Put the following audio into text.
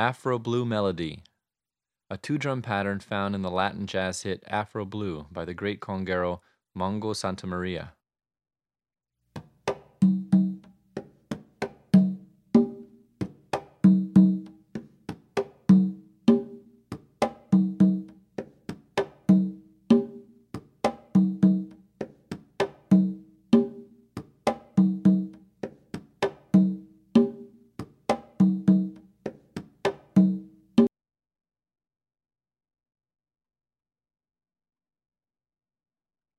Afro Blue Melody, a two drum pattern found in the Latin jazz hit Afro Blue by the great conguero Mongo Santamaria.